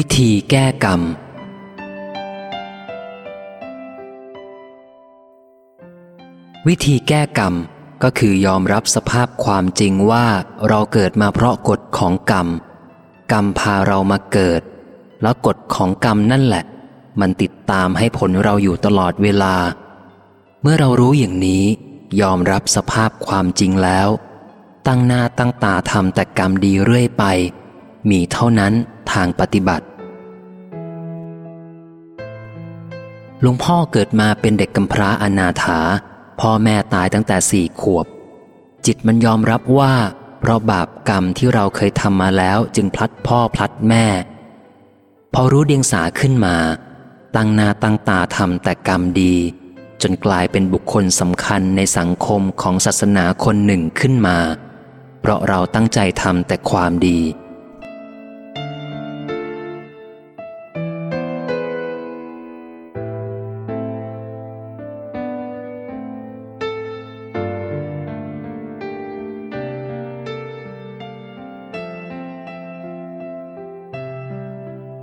วิธีแก้กรรม วิธีแก้กรรมก็คือยอมรับสภาพความจริงว่าเราเกิดมาเพราะกฎของกรรม กรรมพาเรามาเกิด แล้วกฎของกรรมนั่นแหละ มันติดตามให้ผลเราอยู่ตลอดเวลา เมื่อเรารู้อย่างนี้ ยอมรับสภาพความจริงแล้ว ตั้งหน้าตั้งตาทำแต่กรรมดีเรื่อยไป มีเท่านั้นทางปฏิบัติ หลวงพ่อเกิดมาเป็นเด็กกำพร้าอนาถา พ่อแม่ตายตั้งแต่สี่ขวบ จิตมันยอมรับว่า เพราะบาปกรรมที่เราเคยทำมาแล้วจึงพลัดพ่อพลัดแม่ พอรู้เดียงสาขึ้นมา ตั้งนาตั้งตาทำแต่กรรมดี จนกลายเป็นบุคคลสำคัญในสังคมของศาสนาคนหนึ่งขึ้นมา เพราะเราตั้งใจทำแต่ความดี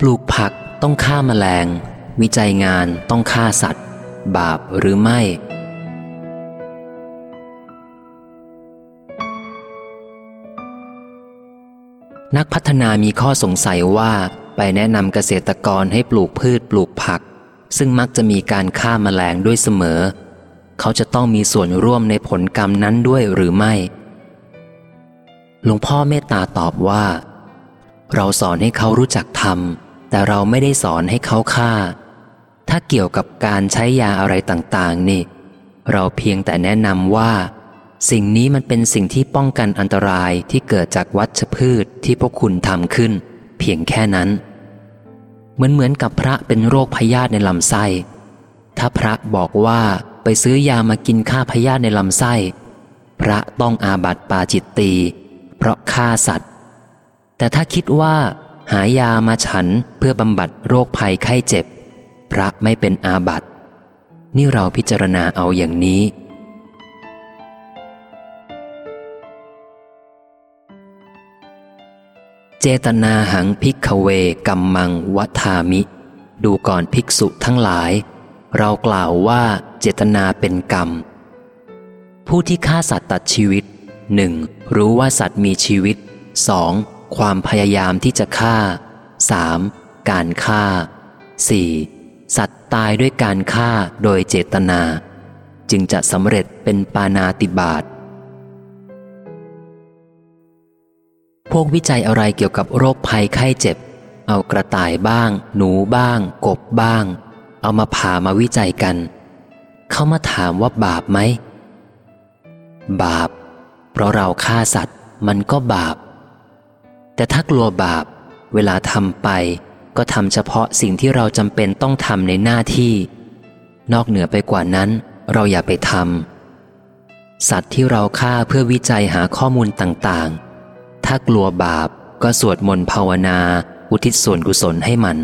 ลูกผักต้องฆ่ามาแมลง วิจัยงานต้องฆ่าสัตว์ บาปหรือไม่ นักพัฒนามีข้อสงสัยว่าไปแนะนำเกษตรกรให้ปลูกพืชปลูกผัก ซึ่งมักจะมีการฆ่ามาแมลงด้วยเสมอ เขาจะต้องมีส่วนร่วมในผลกรรมนั้นด้วยหรือไม่หลวงพ่อเมตตาตอบว่า เราสอนให้เขารู้จักทำ แต่เราไม่ได้สอนให้เขาฆ่า ถ้าเกี่ยวกับการใช้ยาอะไรต่างๆ นี่ เราเพียงแต่แนะนำว่า สิ่งนี้มันเป็นสิ่งที่ป้องกันอันตรายที่เกิดจากวัชพืชที่พวกคุณทำขึ้น เพียงแค่นั้น เหมือนเหมือนกับพระเป็นโรคพยาธิในลำไส้ ถ้าพระบอกว่าไปซื้อยามากินฆ่าพยาธิในลำไส้ พระต้องอาบัติปาจิตตีเพราะฆ่าสัตว์ แต่ถ้าคิดว่า หายามาฉันเพื่อบำบัดโรคภัยไข้เจ็บ พระไม่เป็นอาบัติ นี่เราพิจารณาเอาอย่างนี้ เจตนาหังพิกเวกัมมังวัฏามิ ดูก่อนภิกษุทั้งหลาย เรากล่าวว่าเจตนาเป็นกรรม ผู้ที่ฆ่าสัตว์ตัดชีวิตหนึ่งรู้ว่าสัตว์มีชีวิตสอง ความพยายามที่จะฆ่า 3. การฆ่า 4. สัตว์ตายด้วยการฆ่าโดยเจตนา จึงจะสำเร็จเป็นปานาติบาตพวกวิจัยอะไรเกี่ยวกับโรคภัยไข้เจ็บ เอากระต่ายบ้าง หนูบ้าง กบบ้าง เอามาผ่ามาวิจัยกัน เขามาถามว่าบาปไหม บาป เพราะเราฆ่าสัตว์มันก็บาป แต่ถ้ากลัวบาป เวลาทำไป ก็ทำเฉพาะสิ่งที่เราจำเป็นต้องทำในหน้าที่ นอกเหนือไปกว่านั้น เราอย่าไปทำสัตว์ที่เราฆ่าเพื่อวิจัยหาข้อมูลต่างๆ ถ้ากลัวบาปก็สวดมนต์ภาวนา อุทิศส่วนกุศลให้มัน